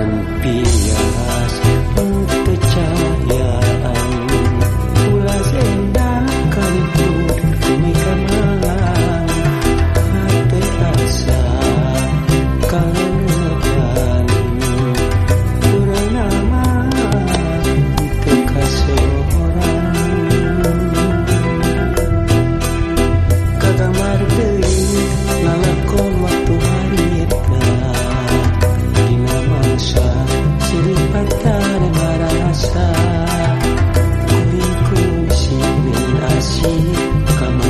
dan pias cintamu